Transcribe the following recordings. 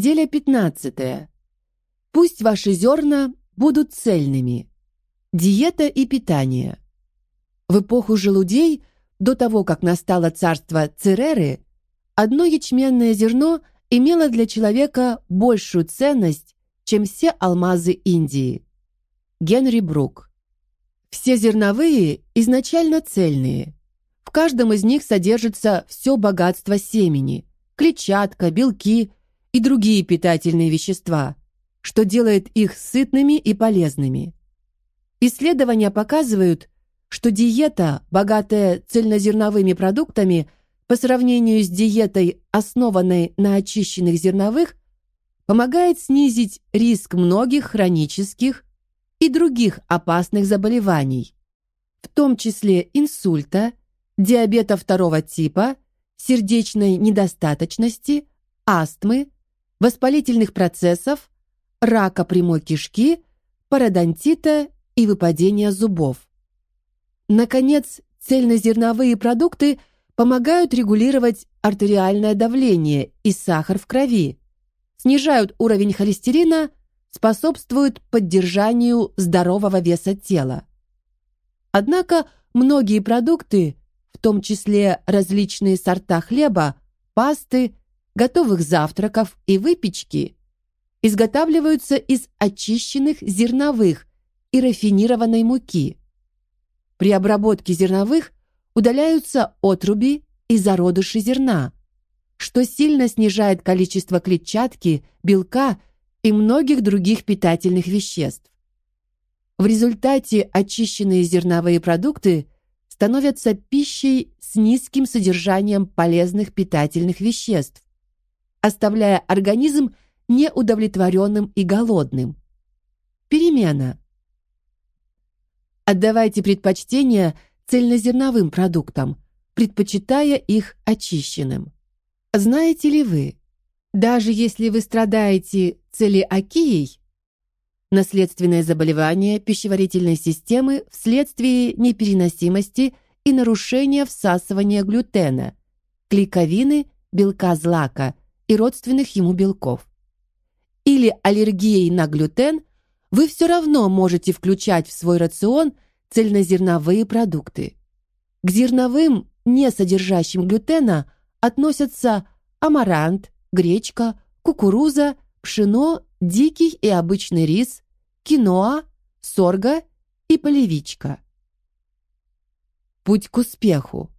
Неделя 15. Пусть ваши зерна будут цельными. Диета и питание. В эпоху желудей, до того, как настало царство Цереры, одно ячменное зерно имело для человека большую ценность, чем все алмазы Индии. Генри Брук. Все зерновые изначально цельные. В каждом из них содержится все богатство семени, клетчатка, белки, и другие питательные вещества, что делает их сытными и полезными. Исследования показывают, что диета, богатая цельнозерновыми продуктами, по сравнению с диетой, основанной на очищенных зерновых, помогает снизить риск многих хронических и других опасных заболеваний, в том числе инсульта, диабета второго типа, сердечной недостаточности, астмы, воспалительных процессов, рака прямой кишки, пародонтита и выпадения зубов. Наконец, цельнозерновые продукты помогают регулировать артериальное давление и сахар в крови, снижают уровень холестерина, способствуют поддержанию здорового веса тела. Однако многие продукты, в том числе различные сорта хлеба, пасты, готовых завтраков и выпечки изготавливаются из очищенных зерновых и рафинированной муки. При обработке зерновых удаляются отруби и зародыши зерна, что сильно снижает количество клетчатки, белка и многих других питательных веществ. В результате очищенные зерновые продукты становятся пищей с низким содержанием полезных питательных веществ, оставляя организм неудовлетворенным и голодным. Перемена. Отдавайте предпочтение цельнозерновым продуктам, предпочитая их очищенным. Знаете ли вы, даже если вы страдаете целиакией, наследственное заболевание пищеварительной системы вследствие непереносимости и нарушения всасывания глютена, клейковины, белка злака и родственных ему белков. Или аллергией на глютен, вы все равно можете включать в свой рацион цельнозерновые продукты. К зерновым, не содержащим глютена, относятся амарант, гречка, кукуруза, пшено, дикий и обычный рис, киноа, сорго и полевичка. Путь к успеху.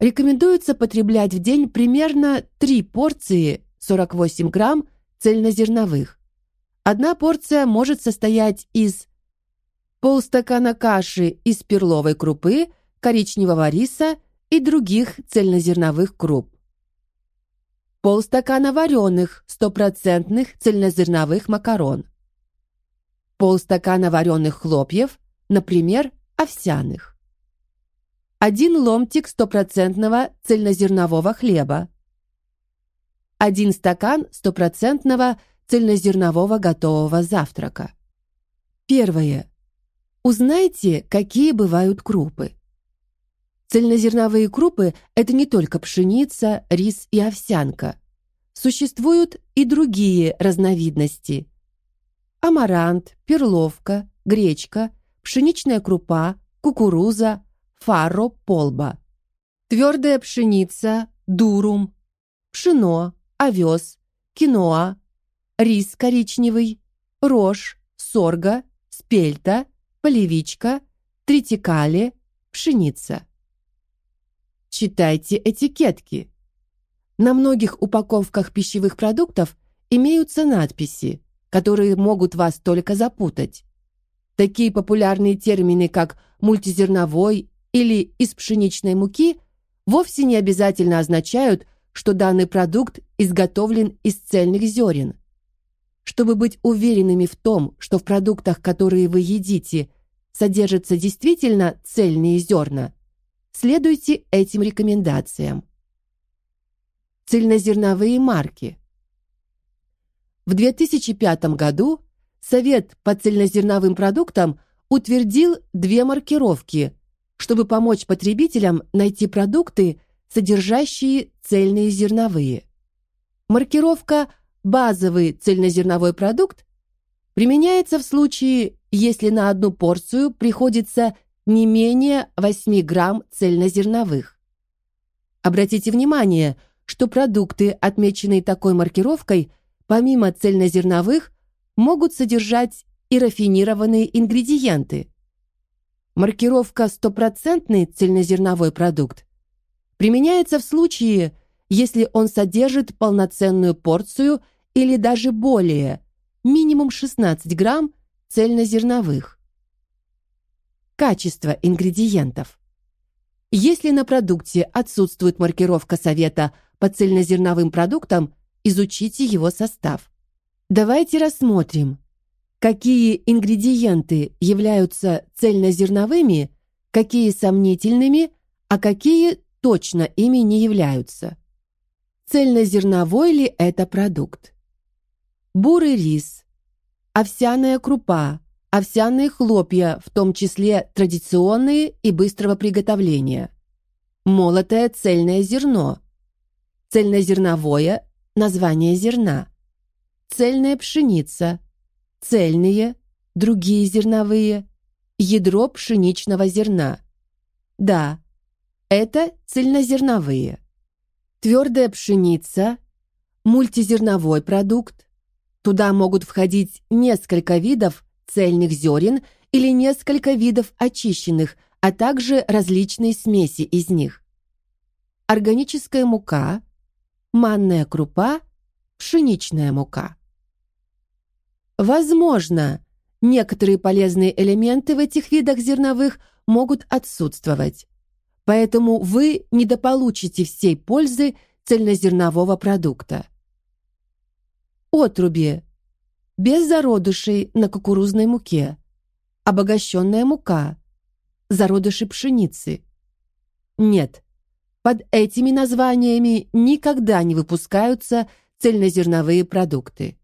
Рекомендуется потреблять в день примерно 3 порции 48 грамм цельнозерновых. Одна порция может состоять из полстакана каши из перловой крупы, коричневого риса и других цельнозерновых круп. Полстакана вареных стопроцентных цельнозерновых макарон. Полстакана вареных хлопьев, например, овсяных. Один ломтик стопроцентного цельнозернового хлеба. Один стакан стопроцентного цельнозернового готового завтрака. Первое. Узнайте, какие бывают крупы. Цельнозерновые крупы – это не только пшеница, рис и овсянка. Существуют и другие разновидности. Амарант, перловка, гречка, пшеничная крупа, кукуруза, фарро полба, твердая пшеница, дурум, пшено, овес, киноа, рис коричневый, рожь, сорго, спельта, полевичка, тритикали, пшеница. Читайте этикетки. На многих упаковках пищевых продуктов имеются надписи, которые могут вас только запутать. Такие популярные термины, как мультизерновой или из пшеничной муки вовсе не обязательно означают, что данный продукт изготовлен из цельных зерен. Чтобы быть уверенными в том, что в продуктах, которые вы едите, содержатся действительно цельные зерна, следуйте этим рекомендациям. Цельнозерновые марки. В 2005 году Совет по цельнозерновым продуктам утвердил две маркировки чтобы помочь потребителям найти продукты, содержащие цельные зерновые. Маркировка базовый цельнозерновой продукт применяется в случае, если на одну порцию приходится не менее 8 грамм цельнозерновых. Обратите внимание, что продукты, отмеченные такой маркировкой, помимо цельнозерновых, могут содержать и рафинированные ингредиенты. Маркировка «стопроцентный цельнозерновой продукт» применяется в случае, если он содержит полноценную порцию или даже более, минимум 16 грамм цельнозерновых. Качество ингредиентов. Если на продукте отсутствует маркировка совета по цельнозерновым продуктам, изучите его состав. Давайте рассмотрим, какие ингредиенты являются цельнозерновыми, какие сомнительными, а какие точно ими не являются. Цельнозерновой ли это продукт? Бурый рис, овсяная крупа, овсяные хлопья, в том числе традиционные и быстрого приготовления, молотое цельное зерно, цельнозерновое название зерна, цельная пшеница, цельные, другие зерновые, ядро пшеничного зерна. Да, это цельнозерновые. Твердая пшеница, мультизерновой продукт. Туда могут входить несколько видов цельных зерен или несколько видов очищенных, а также различные смеси из них. Органическая мука, манная крупа, пшеничная мука. Возможно, некоторые полезные элементы в этих видах зерновых могут отсутствовать. Поэтому вы недополучите всей пользы цельнозернового продукта. Отруби. Без зародышей на кукурузной муке. Обогащенная мука. Зародыши пшеницы. Нет, под этими названиями никогда не выпускаются цельнозерновые продукты.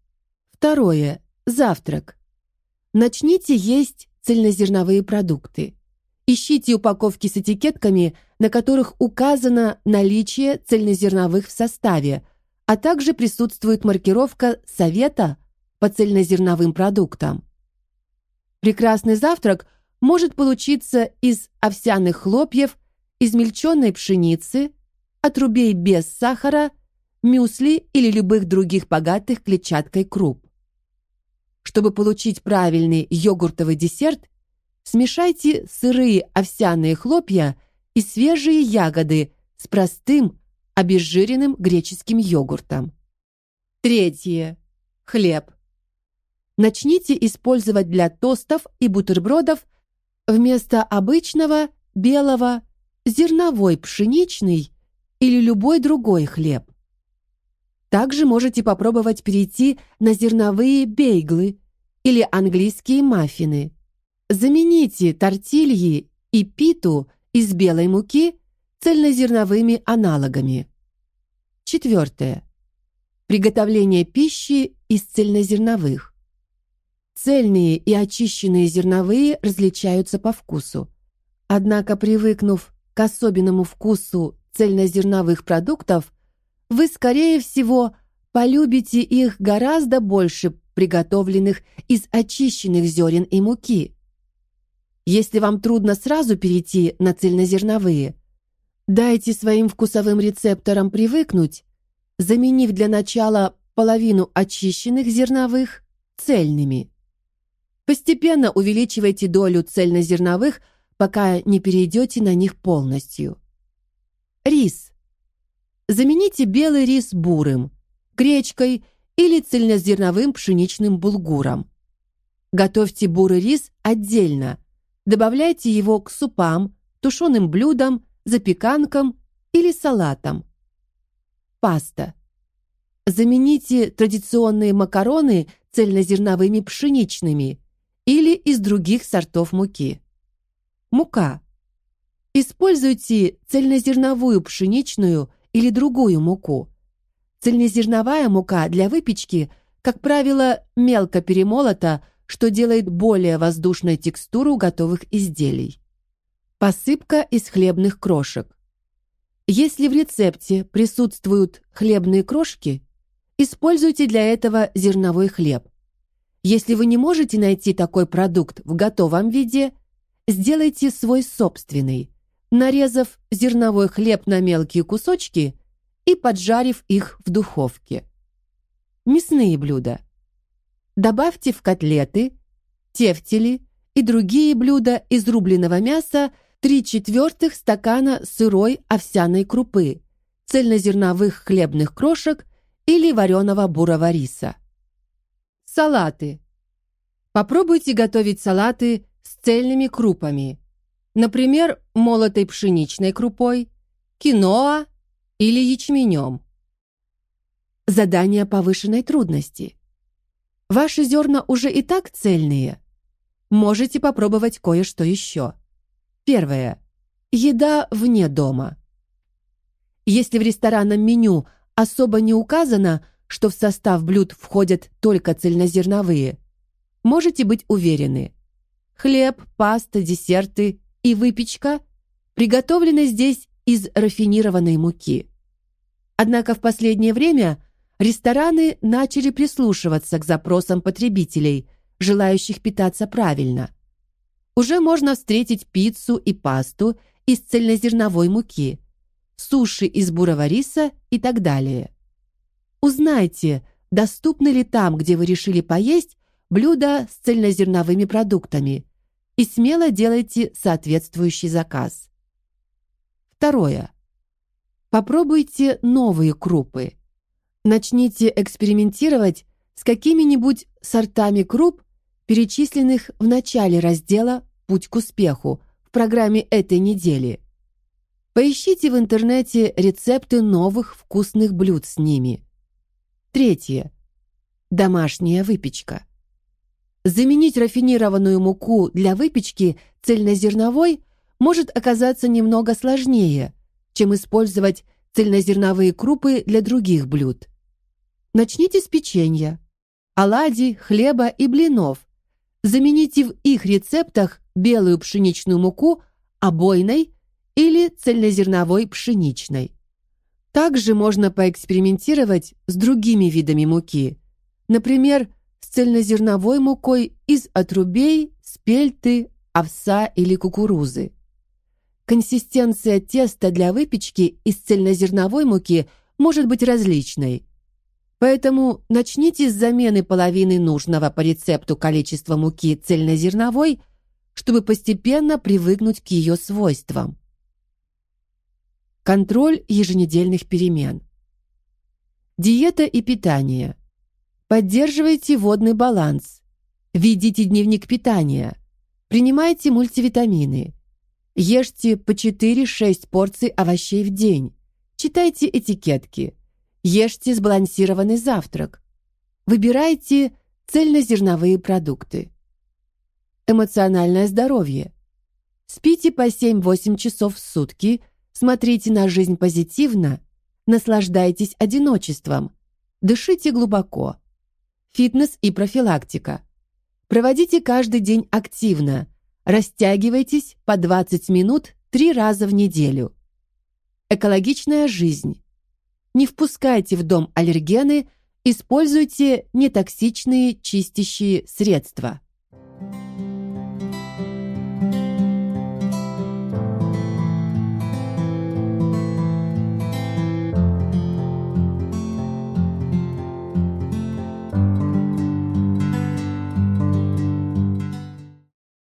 Второе. Завтрак. Начните есть цельнозерновые продукты. Ищите упаковки с этикетками, на которых указано наличие цельнозерновых в составе, а также присутствует маркировка совета по цельнозерновым продуктам. Прекрасный завтрак может получиться из овсяных хлопьев, измельченной пшеницы, отрубей без сахара, мюсли или любых других богатых клетчаткой круп. Чтобы получить правильный йогуртовый десерт, Смешайте сырые овсяные хлопья и свежие ягоды с простым обезжиренным греческим йогуртом. Третье. Хлеб. Начните использовать для тостов и бутербродов вместо обычного белого зерновой пшеничный или любой другой хлеб. Также можете попробовать перейти на зерновые бейглы или английские маффины. Замените тортильи и питу из белой муки цельнозерновыми аналогами. Четвертое. Приготовление пищи из цельнозерновых. Цельные и очищенные зерновые различаются по вкусу. Однако, привыкнув к особенному вкусу цельнозерновых продуктов, вы, скорее всего, полюбите их гораздо больше приготовленных из очищенных зерен и муки. Если вам трудно сразу перейти на цельнозерновые, дайте своим вкусовым рецепторам привыкнуть, заменив для начала половину очищенных зерновых цельными. Постепенно увеличивайте долю цельнозерновых, пока не перейдете на них полностью. Рис. Замените белый рис бурым, гречкой или цельнозерновым пшеничным булгуром. Готовьте бурый рис отдельно – Добавляйте его к супам, тушеным блюдам, запеканкам или салатам. Паста. Замените традиционные макароны цельнозерновыми пшеничными или из других сортов муки. Мука. Используйте цельнозерновую пшеничную или другую муку. Цельнозерновая мука для выпечки, как правило, мелко перемолота что делает более воздушной текстуру готовых изделий. Посыпка из хлебных крошек. Если в рецепте присутствуют хлебные крошки, используйте для этого зерновой хлеб. Если вы не можете найти такой продукт в готовом виде, сделайте свой собственный, нарезав зерновой хлеб на мелкие кусочки и поджарив их в духовке. Мясные блюда. Добавьте в котлеты, тефтели и другие блюда из рубленого мяса 3 четвертых стакана сырой овсяной крупы, цельнозерновых хлебных крошек или вареного бурого риса. Салаты. Попробуйте готовить салаты с цельными крупами. Например, молотой пшеничной крупой, киноа или ячменем. Задание повышенной трудности. Ваши зерна уже и так цельные. Можете попробовать кое-что еще. Первое. Еда вне дома. Если в ресторанном меню особо не указано, что в состав блюд входят только цельнозерновые, можете быть уверены. Хлеб, паста, десерты и выпечка приготовлены здесь из рафинированной муки. Однако в последнее время рестораны начали прислушиваться к запросам потребителей, желающих питаться правильно. Уже можно встретить пиццу и пасту из цельнозерновой муки, суши из бурого риса и так далее. Узнайте, доступны ли там, где вы решили поесть, блюда с цельнозерновыми продуктами, и смело делайте соответствующий заказ. Второе. Попробуйте новые крупы. Начните экспериментировать с какими-нибудь сортами круп, перечисленных в начале раздела «Путь к успеху» в программе этой недели. Поищите в интернете рецепты новых вкусных блюд с ними. Третье. Домашняя выпечка. Заменить рафинированную муку для выпечки цельнозерновой может оказаться немного сложнее, чем использовать цельнозерновые крупы для других блюд. Начните с печенья, оладий, хлеба и блинов. Замените в их рецептах белую пшеничную муку обойной или цельнозерновой пшеничной. Также можно поэкспериментировать с другими видами муки. Например, с цельнозерновой мукой из отрубей, спельты, овса или кукурузы. Консистенция теста для выпечки из цельнозерновой муки может быть различной. Поэтому начните с замены половины нужного по рецепту количества муки цельнозерновой, чтобы постепенно привыкнуть к ее свойствам. Контроль еженедельных перемен. Диета и питание. Поддерживайте водный баланс. Ведите дневник питания. Принимайте мультивитамины. Ешьте по 4-6 порций овощей в день. Читайте этикетки. Ешьте сбалансированный завтрак. Выбирайте цельнозерновые продукты. Эмоциональное здоровье. Спите по 7-8 часов в сутки – Смотрите на жизнь позитивно, наслаждайтесь одиночеством, дышите глубоко. Фитнес и профилактика. Проводите каждый день активно, растягивайтесь по 20 минут три раза в неделю. Экологичная жизнь. Не впускайте в дом аллергены, используйте нетоксичные чистящие средства.